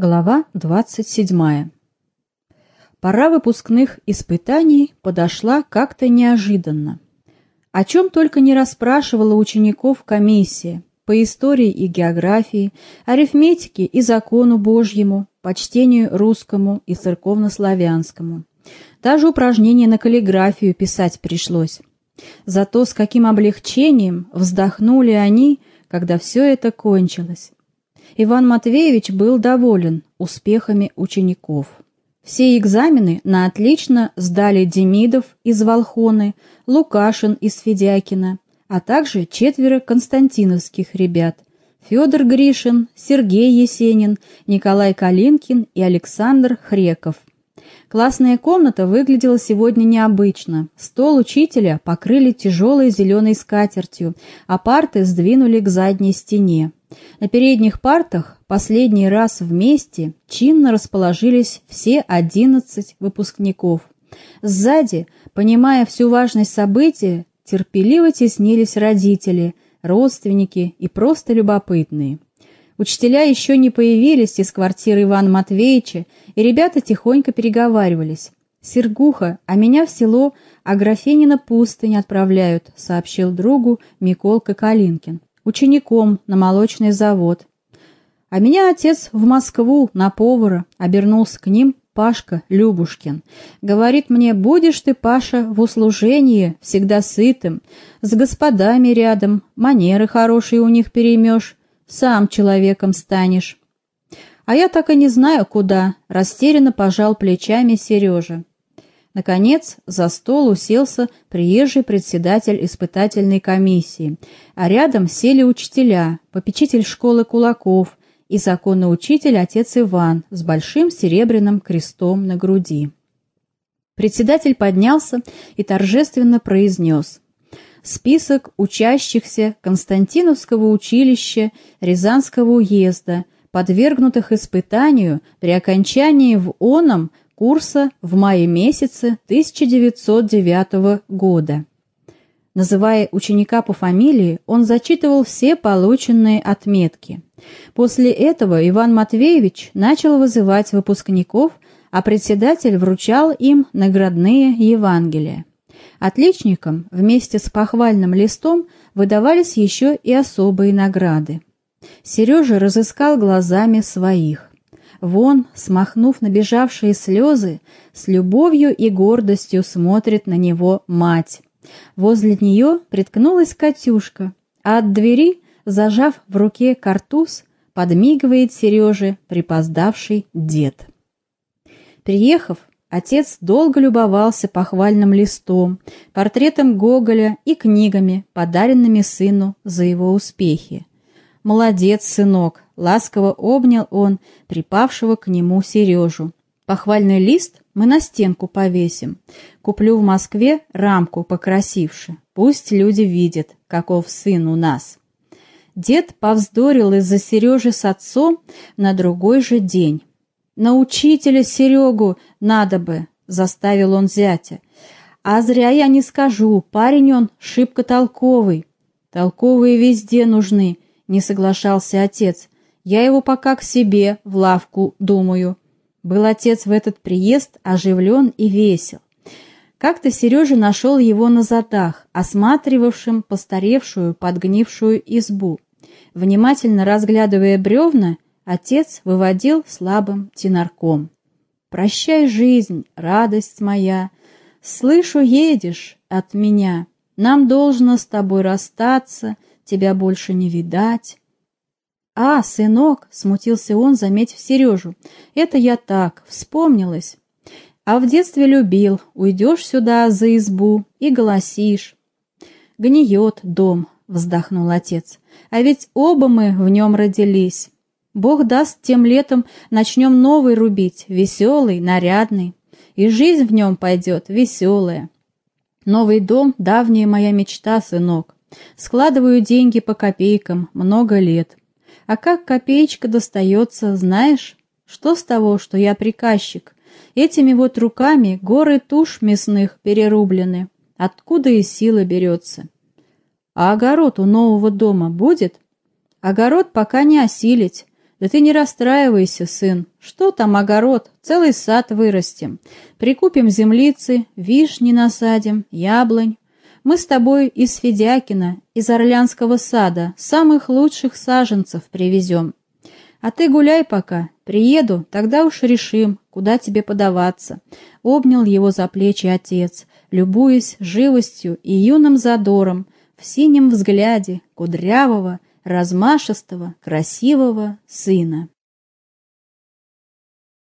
Глава 27. Пора выпускных испытаний подошла как-то неожиданно. О чем только не расспрашивала учеников комиссия по истории и географии, арифметике и закону Божьему, почтению русскому и церковнославянскому. Даже упражнения на каллиграфию писать пришлось. Зато с каким облегчением вздохнули они, когда все это кончилось. Иван Матвеевич был доволен успехами учеников. Все экзамены на отлично сдали Демидов из Волхоны, Лукашин из Федякина, а также четверо константиновских ребят – Федор Гришин, Сергей Есенин, Николай Калинкин и Александр Хреков. Классная комната выглядела сегодня необычно. Стол учителя покрыли тяжелой зеленой скатертью, а парты сдвинули к задней стене. На передних партах последний раз вместе чинно расположились все одиннадцать выпускников. Сзади, понимая всю важность события, терпеливо теснились родители, родственники и просто любопытные. Учителя еще не появились из квартиры Ивана Матвеевича, и ребята тихонько переговаривались. «Сергуха, а меня в село Аграфенина пустынь отправляют», — сообщил другу Миколка Калинкин учеником на молочный завод. А меня отец в Москву на повара, обернулся к ним Пашка Любушкин. Говорит мне, будешь ты, Паша, в услужении, всегда сытым, с господами рядом, манеры хорошие у них переймешь, сам человеком станешь. А я так и не знаю, куда, растерянно пожал плечами Сережа. Наконец, за стол уселся приезжий председатель испытательной комиссии, а рядом сели учителя, попечитель школы кулаков и законный учитель отец Иван с большим серебряным крестом на груди. Председатель поднялся и торжественно произнес «Список учащихся Константиновского училища Рязанского уезда, подвергнутых испытанию при окончании в оном курса в мае месяце 1909 года. Называя ученика по фамилии, он зачитывал все полученные отметки. После этого Иван Матвеевич начал вызывать выпускников, а председатель вручал им наградные Евангелия. Отличникам вместе с похвальным листом выдавались еще и особые награды. Сережа разыскал глазами своих. Вон, смахнув набежавшие слезы, с любовью и гордостью смотрит на него мать. Возле нее приткнулась Катюшка, а от двери, зажав в руке картуз, подмигивает Сереже припоздавший дед. Приехав, отец долго любовался похвальным листом, портретом Гоголя и книгами, подаренными сыну за его успехи. «Молодец, сынок!» — ласково обнял он припавшего к нему Сережу. «Похвальный лист мы на стенку повесим. Куплю в Москве рамку покрасивше. Пусть люди видят, каков сын у нас». Дед повздорил из-за Сережи с отцом на другой же день. «На учителя Серегу надо бы», — заставил он зятя. «А зря я не скажу, парень он шибко толковый. Толковые везде нужны, не соглашался отец. Я его пока к себе в лавку думаю. Был отец в этот приезд оживлен и весел. Как-то Сережа нашел его на задах, осматривавшим постаревшую, подгнившую избу. Внимательно разглядывая бревна, отец выводил слабым тенарком. «Прощай, жизнь, радость моя, слышу, едешь от меня, нам должно с тобой расстаться, тебя больше не видать». «А, сынок!» — смутился он, заметив Сережу. «Это я так, вспомнилась. А в детстве любил, уйдешь сюда за избу и голосишь». «Гниет дом», — вздохнул отец. «А ведь оба мы в нем родились. Бог даст, тем летом начнем новый рубить, веселый, нарядный. И жизнь в нем пойдет веселая. Новый дом — давняя моя мечта, сынок. Складываю деньги по копейкам много лет. А как копеечка достается, знаешь? Что с того, что я приказчик? Этими вот руками горы туш мясных перерублены. Откуда и сила берется? А огород у нового дома будет? Огород пока не осилить. Да ты не расстраивайся, сын. Что там огород? Целый сад вырастим. Прикупим землицы, вишни насадим, яблонь. Мы с тобой из Федякина, из Орлянского сада, самых лучших саженцев привезем. А ты гуляй пока. Приеду, тогда уж решим, куда тебе подаваться. Обнял его за плечи отец, любуясь живостью и юным задором, в синем взгляде кудрявого, размашистого, красивого сына.